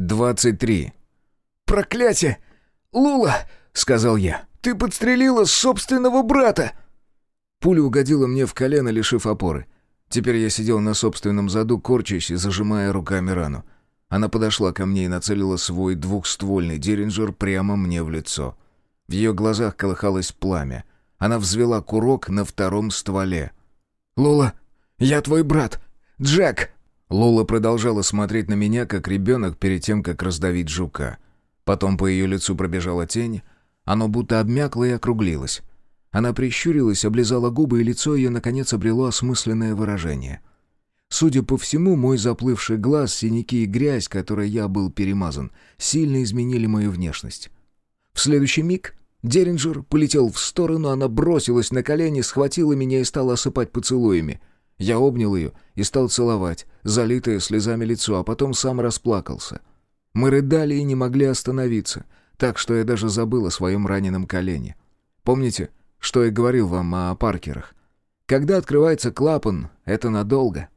23. «Проклятие! Лула!» — сказал я. «Ты подстрелила собственного брата!» Пуля угодила мне в колено, лишив опоры. Теперь я сидел на собственном заду, корчась и зажимая руками рану. Она подошла ко мне и нацелила свой двухствольный деринджер прямо мне в лицо. В ее глазах колыхалось пламя. Она взвела курок на втором стволе. «Лула, я твой брат! Джек!» Лола продолжала смотреть на меня, как ребенок перед тем, как раздавить жука. Потом по ее лицу пробежала тень, оно будто обмякло и округлилось. Она прищурилась, облизала губы, и лицо ее, наконец, обрело осмысленное выражение. Судя по всему, мой заплывший глаз, синяки и грязь, которой я был перемазан, сильно изменили мою внешность. В следующий миг Деринджер полетел в сторону, она бросилась на колени, схватила меня и стала осыпать поцелуями — я обнял ее и стал целовать, залитое слезами лицо, а потом сам расплакался. Мы рыдали и не могли остановиться, так что я даже забыл о своем раненом колене. Помните, что я говорил вам о Паркерах? Когда открывается клапан, это надолго.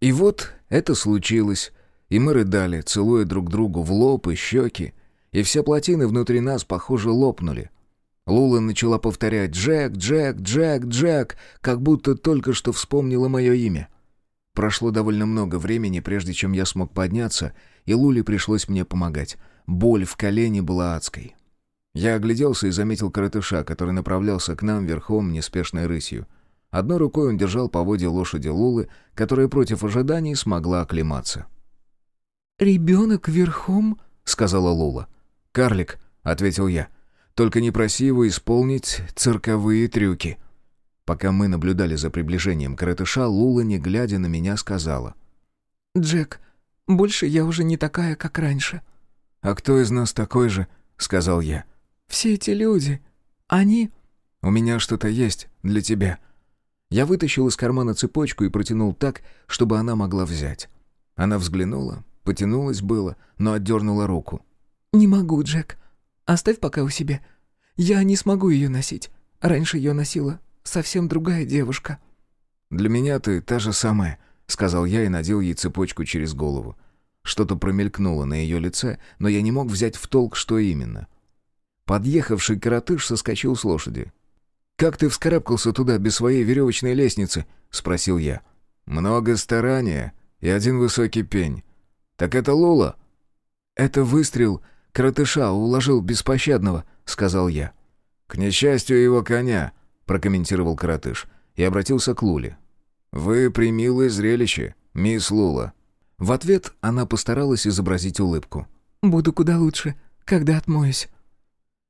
И вот это случилось, и мы рыдали, целуя друг другу в лоб и щеки, и все плотины внутри нас, похоже, лопнули — Лула начала повторять «Джек, Джек, Джек, Джек», как будто только что вспомнила мое имя. Прошло довольно много времени, прежде чем я смог подняться, и Луле пришлось мне помогать. Боль в колене была адской. Я огляделся и заметил коротыша, который направлялся к нам верхом неспешной рысью. Одной рукой он держал поводья лошади Лулы, которая против ожиданий смогла оклематься. «Ребенок верхом?» — сказала Лула. «Карлик», — ответил я. — только не проси его исполнить цирковые трюки». Пока мы наблюдали за приближением коротыша, Лула, не глядя на меня, сказала. «Джек, больше я уже не такая, как раньше». «А кто из нас такой же?» — сказал я. «Все эти люди. Они...» «У меня что-то есть для тебя». Я вытащил из кармана цепочку и протянул так, чтобы она могла взять. Она взглянула, потянулась было, но отдернула руку. «Не могу, Джек. Оставь пока у себя. Я не смогу ее носить. Раньше ее носила совсем другая девушка». «Для меня ты та же самая», — сказал я и надел ей цепочку через голову. Что-то промелькнуло на ее лице, но я не мог взять в толк, что именно. Подъехавший коротыш соскочил с лошади. «Как ты вскарабкался туда без своей веревочной лестницы?» — спросил я. «Много старания и один высокий пень. Так это Лула?» «Это выстрел «Коротыша уложил беспощадного», — сказал я. «К несчастью его коня», — прокомментировал коротыш и обратился к Луле. «Вы примилое зрелище, мисс Лула». В ответ она постаралась изобразить улыбку. «Буду куда лучше, когда отмоюсь».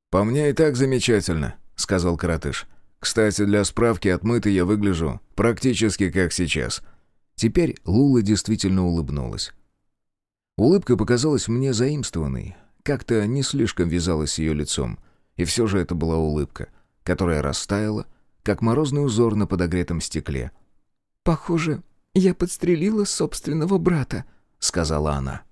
«По мне и так замечательно», — сказал коротыш. «Кстати, для справки отмытый я выгляжу практически как сейчас». Теперь Лула действительно улыбнулась. Улыбка показалась мне заимствованной, как-то не слишком вязалось с ее лицом. И все же это была улыбка, которая растаяла, как морозный узор на подогретом стекле. «Похоже, я подстрелила собственного брата», — сказала она.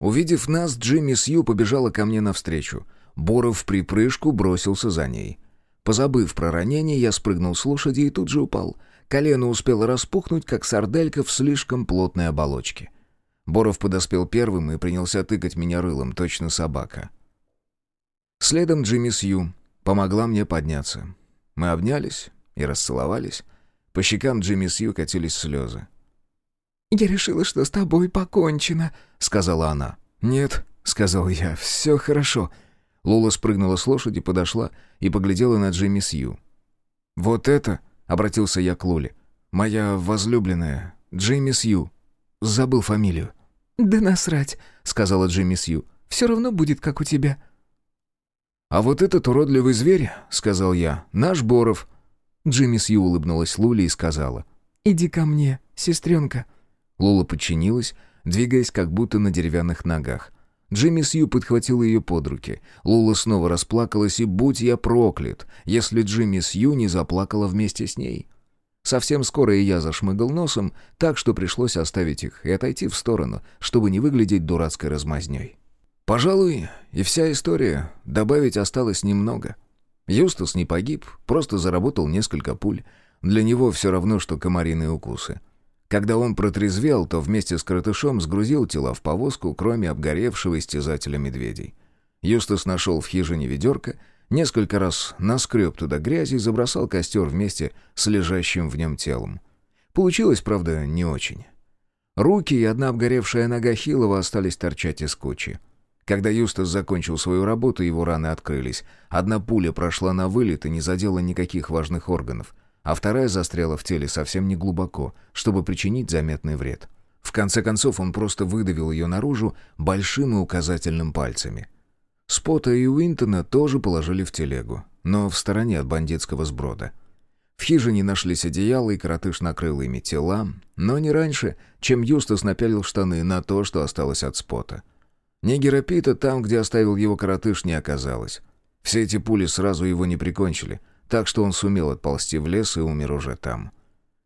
Увидев нас, Джимми Сью побежала ко мне навстречу. Боров в припрыжку бросился за ней. Позабыв про ранение, я спрыгнул с лошади и тут же упал. Колено успело распухнуть, как сарделька в слишком плотной оболочке. Боров подоспел первым и принялся тыкать меня рылом, точно собака. Следом Джимми Сью помогла мне подняться. Мы обнялись и расцеловались. По щекам Джимми Сью катились слезы. «Я решила, что с тобой покончено», — сказала она. «Нет», — сказал я, — «все хорошо». Лула спрыгнула с лошади, подошла и поглядела на Джимми Сью. «Вот это», — обратился я к Луле, — «моя возлюбленная, Джимми Сью». Забыл фамилию». «Да насрать», — сказала Джимми Сью. «Все равно будет, как у тебя». «А вот этот уродливый зверь», — сказал я, — «наш Боров». Джимми Сью улыбнулась Луле и сказала. «Иди ко мне, сестренка». Лула подчинилась, двигаясь как будто на деревянных ногах. Джимми Сью подхватила ее под руки. Лула снова расплакалась, и будь я проклят, если Джимми Сью не заплакала вместе с ней. Совсем скоро и я зашмыгал носом, так что пришлось оставить их и отойти в сторону, чтобы не выглядеть дурацкой размазнёй. Пожалуй, и вся история. Добавить осталось немного. Юстас не погиб, просто заработал несколько пуль. Для него все равно, что комариные укусы. Когда он протрезвел, то вместе с коротышом сгрузил тела в повозку, кроме обгоревшего истязателя медведей. Юстас нашел в хижине ведерко, несколько раз наскреб туда грязи и забросал костер вместе с лежащим в нем телом. Получилось, правда, не очень. Руки и одна обгоревшая нога Хилова остались торчать из кучи. Когда Юстас закончил свою работу, его раны открылись. Одна пуля прошла на вылет и не задела никаких важных органов, а вторая застряла в теле совсем не глубоко, чтобы причинить заметный вред. В конце концов он просто выдавил ее наружу большим и указательным пальцами. Спота и Уинтона тоже положили в телегу, но в стороне от бандитского сброда. В хижине нашлись одеяла, и коротыш накрыл ими тела, но не раньше, чем Юстас напялил штаны на то, что осталось от спота. Нигера Пита там, где оставил его коротыш, не оказалось. Все эти пули сразу его не прикончили, так что он сумел отползти в лес и умер уже там.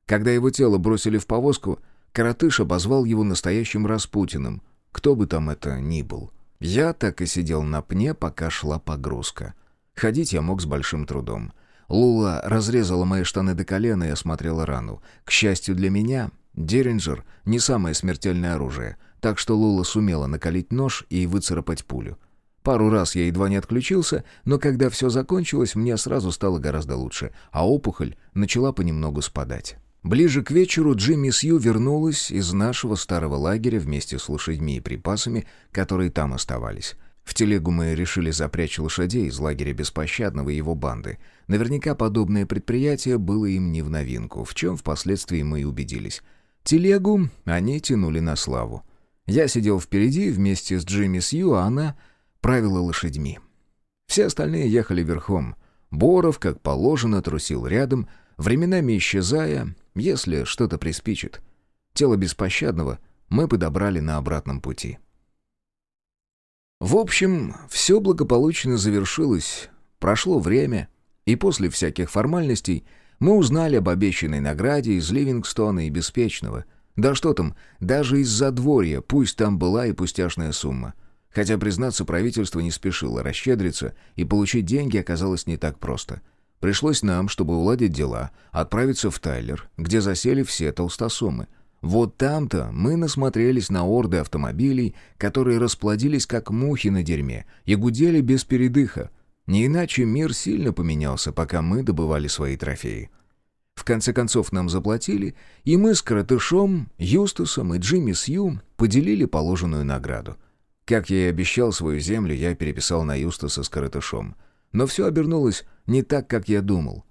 Когда его тело бросили в повозку, коротыш обозвал его настоящим Распутиным, кто бы там это ни был. Я так и сидел на пне, пока шла погрузка. Ходить я мог с большим трудом. Лула разрезала мои штаны до колена и осмотрела рану. К счастью для меня, Деринджер — не самое смертельное оружие, так что Лула сумела накалить нож и выцарапать пулю. Пару раз я едва не отключился, но когда все закончилось, мне сразу стало гораздо лучше, а опухоль начала понемногу спадать. Ближе к вечеру Джимми Сью вернулась из нашего старого лагеря вместе с лошадьми и припасами, которые там оставались. В телегу мы решили запрячь лошадей из лагеря Беспощадного и его банды. Наверняка подобное предприятие было им не в новинку, в чем впоследствии мы и убедились. Телегу они тянули на славу. Я сидел впереди вместе с Джимми Сью, а она правила лошадьми. Все остальные ехали верхом. Боров, как положено, трусил рядом, временами исчезая, если что-то приспичит. Тело беспощадного мы подобрали на обратном пути. В общем, все благополучно завершилось. Прошло время, и после всяких формальностей мы узнали об обещанной награде из Ливингстона и Беспечного. Да что там, даже из Задворья, пусть там была и пустяшная сумма. Хотя, признаться, правительство не спешило расщедриться, и получить деньги оказалось не так просто. Пришлось нам, чтобы уладить дела, отправиться в Тайлер, где засели все толстосумы — вот там-то мы насмотрелись на орды автомобилей, которые расплодились как мухи на дерьме и гудели без передыха. Не иначе мир сильно поменялся, пока мы добывали свои трофеи. В конце концов нам заплатили, и мы с Коротышом, Юстасом и Джимми Сью поделили положенную награду. Как я и обещал, свою землю я переписал на Юстаса с Коротышом. Но все обернулось не так, как я думал.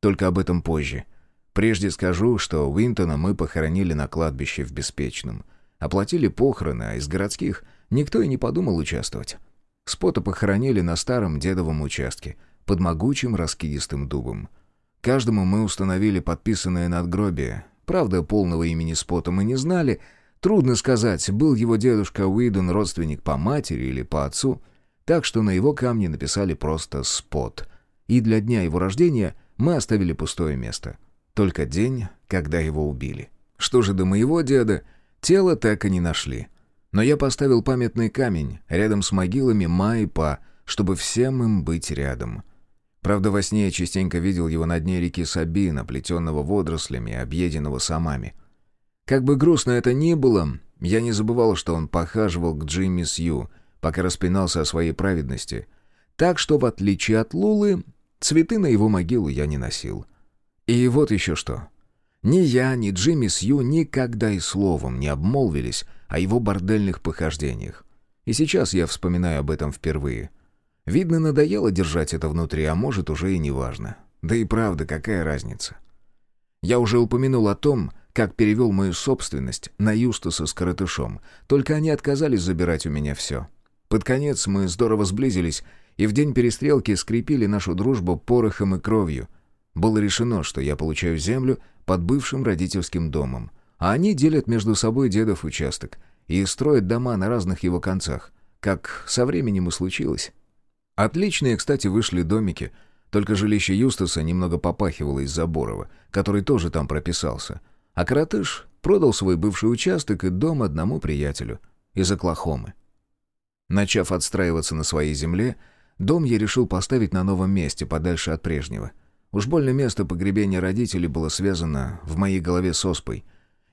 Только об этом позже — Прежде скажу, что Уинтона мы похоронили на кладбище в Беспечном. Оплатили похороны, а из городских никто и не подумал участвовать. Спота похоронили на старом дедовом участке, под могучим раскидистым дубом. Каждому мы установили подписанное надгробие. Правда, полного имени Спота мы не знали. Трудно сказать, был его дедушка Уидон родственник по матери или по отцу. Так что на его камне написали просто «Спот». И для дня его рождения мы оставили пустое место — только день, когда его убили. Что же до моего деда, тело так и не нашли. Но я поставил памятный камень рядом с могилами Ма и Па, чтобы всем им быть рядом. Правда, во сне я частенько видел его на дне реки Сабина, плетенного водорослями, объеденного самами. Как бы грустно это ни было, я не забывал, что он похаживал к Джимми Сью, пока распинался о своей праведности. Так что, в отличие от Лулы, цветы на его могилу я не носил. И вот еще что. Ни я, ни Джимми Сью никогда и словом не обмолвились о его бордельных похождениях. И сейчас я вспоминаю об этом впервые. Видно, надоело держать это внутри, а может, уже и не важно. Да и правда, какая разница? Я уже упомянул о том, как перевел мою собственность на Юстаса с Коротышом, только они отказались забирать у меня все. Под конец мы здорово сблизились, и в день перестрелки скрепили нашу дружбу порохом и кровью — было решено, что я получаю землю под бывшим родительским домом, а они делят между собой дедов участок и строят дома на разных его концах, как со временем и случилось. Отличные, кстати, вышли домики, только жилище Юстаса немного попахивало из Заборова, который тоже там прописался. А Каратыш продал свой бывший участок и дом одному приятелю из Оклахомы. Начав отстраиваться на своей земле, дом я решил поставить на новом месте, подальше от прежнего — Уж больно место погребения родителей было связано в моей голове с оспой.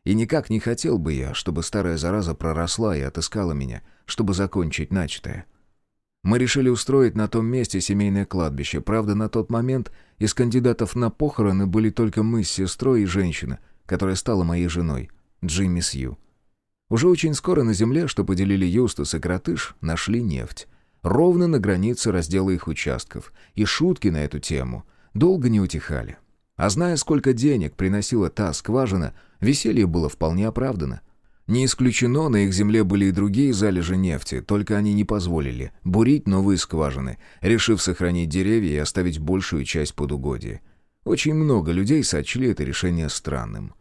И никак не хотел бы я, чтобы старая зараза проросла и отыскала меня, чтобы закончить начатое. Мы решили устроить на том месте семейное кладбище. Правда, на тот момент из кандидатов на похороны были только мы с сестрой и женщина, которая стала моей женой, Джимми Сью. Уже очень скоро на земле, что поделили Юстас и Кротыш, нашли нефть. Ровно на границе раздела их участков. И шутки на эту тему долго не утихали. А зная, сколько денег приносила та скважина, веселье было вполне оправдано. Не исключено, на их земле были и другие залежи нефти, только они не позволили бурить новые скважины, решив сохранить деревья и оставить большую часть под угодье. Очень много людей сочли это решение странным.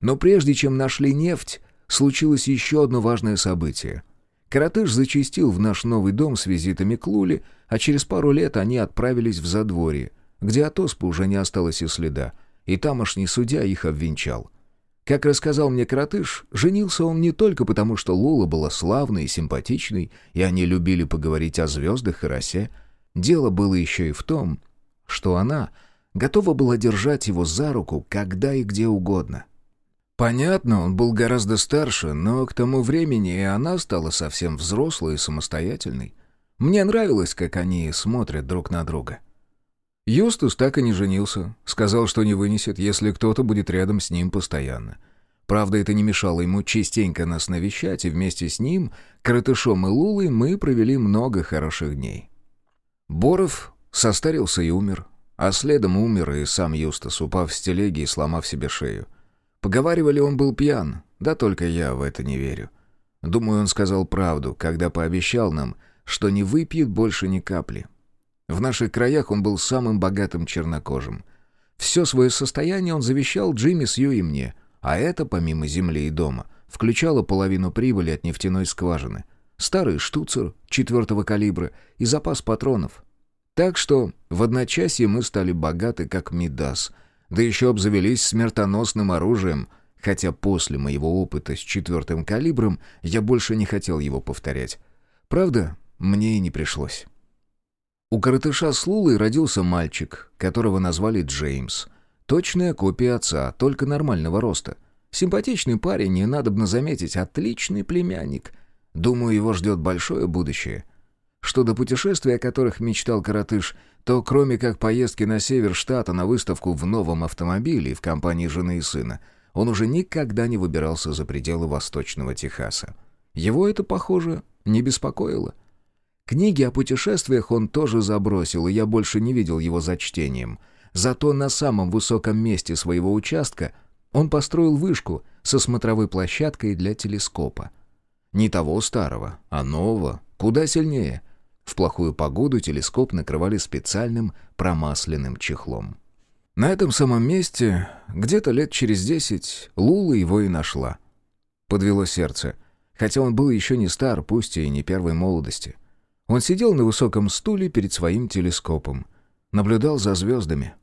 Но прежде чем нашли нефть, случилось еще одно важное событие. Каратыш зачастил в наш новый дом с визитами к Луле, а через пару лет они отправились в Задворье, где от оспы уже не осталось и следа, и тамошний судья их обвенчал. Как рассказал мне Каратыш, женился он не только потому, что Лула была славной и симпатичной, и они любили поговорить о звездах и росе. Дело было еще и в том, что она готова была держать его за руку когда и где угодно. Понятно, он был гораздо старше, но к тому времени и она стала совсем взрослой и самостоятельной. Мне нравилось, как они смотрят друг на друга. Юстус так и не женился. Сказал, что не вынесет, если кто-то будет рядом с ним постоянно. Правда, это не мешало ему частенько нас навещать, и вместе с ним, Крытышом и Лулой, мы провели много хороших дней. Боров состарился и умер, а следом умер и сам Юстас, упав с телеги и сломав себе шею. Поговаривали, он был пьян, да только я в это не верю. Думаю, он сказал правду, когда пообещал нам, что не выпьет больше ни капли. В наших краях он был самым богатым чернокожим. Все свое состояние он завещал Джимми Сью и мне, а это, помимо земли и дома, включало половину прибыли от нефтяной скважины, старый штуцер четвертого калибра и запас патронов. Так что в одночасье мы стали богаты, как Мидас, да еще обзавелись смертоносным оружием, хотя после моего опыта с четвертым калибром я больше не хотел его повторять. Правда, мне и не пришлось. У коротыша с Лулой родился мальчик, которого назвали Джеймс. Точная копия отца, только нормального роста. Симпатичный парень, и, надобно заметить, отличный племянник. Думаю, его ждет большое будущее. Что до путешествий, о которых мечтал коротыш, то кроме как поездки на север штата на выставку в новом автомобиле в компании жены и сына, он уже никогда не выбирался за пределы восточного Техаса. Его это, похоже, не беспокоило. Книги о путешествиях он тоже забросил, и я больше не видел его за чтением. Зато на самом высоком месте своего участка он построил вышку со смотровой площадкой для телескопа. Не того старого, а нового, куда сильнее. В плохую погоду телескоп накрывали специальным промасленным чехлом. На этом самом месте, где-то лет через десять, Лула его и нашла. Подвело сердце, хотя он был еще не стар, пусть и не первой молодости. Он сидел на высоком стуле перед своим телескопом. Наблюдал за звездами.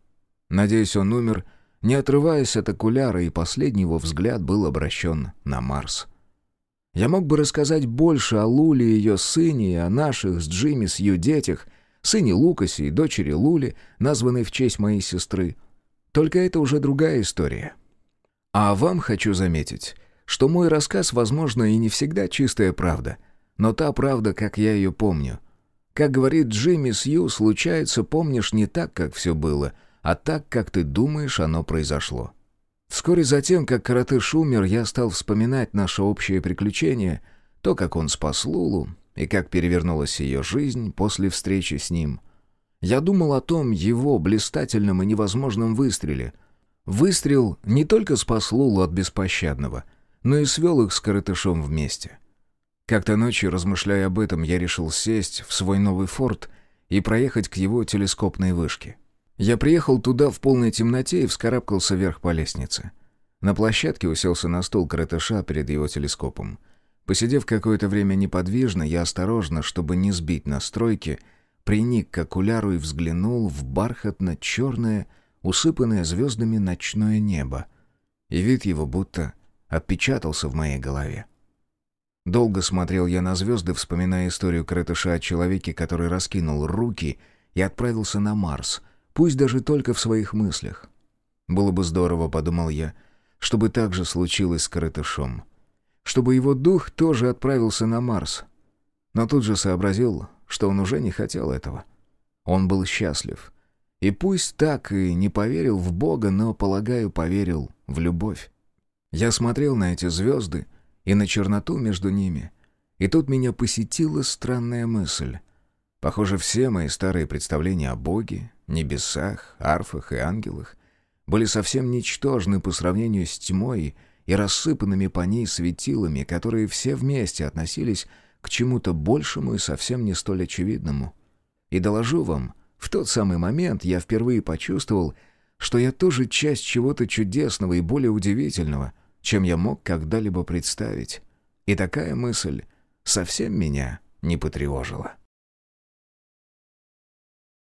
Надеюсь, он умер, не отрываясь от окуляра, и последний его взгляд был обращен на Марс. Я мог бы рассказать больше о Луле и ее сыне, и о наших с Джимми с ее детях, сыне Лукасе и дочери Луле, названной в честь моей сестры. Только это уже другая история. А вам хочу заметить, что мой рассказ, возможно, и не всегда чистая правда — но та правда, как я ее помню. Как говорит Джимми Сью, случается, помнишь не так, как все было, а так, как ты думаешь, оно произошло. Вскоре затем, как Каратыш умер, я стал вспоминать наше общее приключение, то, как он спас Лулу, и как перевернулась ее жизнь после встречи с ним. Я думал о том его блистательном и невозможном выстреле. Выстрел не только спас Лулу от беспощадного, но и свел их с Каратышом вместе. Как-то ночью, размышляя об этом, я решил сесть в свой новый форт и проехать к его телескопной вышке. Я приехал туда в полной темноте и вскарабкался вверх по лестнице. На площадке уселся на стол крытыша перед его телескопом. Посидев какое-то время неподвижно, я осторожно, чтобы не сбить настройки, приник к окуляру и взглянул в бархатно-черное, усыпанное звездами ночное небо. И вид его будто отпечатался в моей голове. Долго смотрел я на звезды, вспоминая историю Кретыша о человеке, который раскинул руки и отправился на Марс, пусть даже только в своих мыслях. «Было бы здорово», — подумал я, чтобы так же случилось с коротышом. Чтобы его дух тоже отправился на Марс. Но тут же сообразил, что он уже не хотел этого. Он был счастлив. И пусть так и не поверил в Бога, но, полагаю, поверил в любовь. Я смотрел на эти звезды и на черноту между ними. И тут меня посетила странная мысль. Похоже, все мои старые представления о Боге, небесах, арфах и ангелах были совсем ничтожны по сравнению с тьмой и рассыпанными по ней светилами, которые все вместе относились к чему-то большему и совсем не столь очевидному. И доложу вам, в тот самый момент я впервые почувствовал, что я тоже часть чего-то чудесного и более удивительного, чем я мог когда-либо представить. И такая мысль совсем меня не потревожила.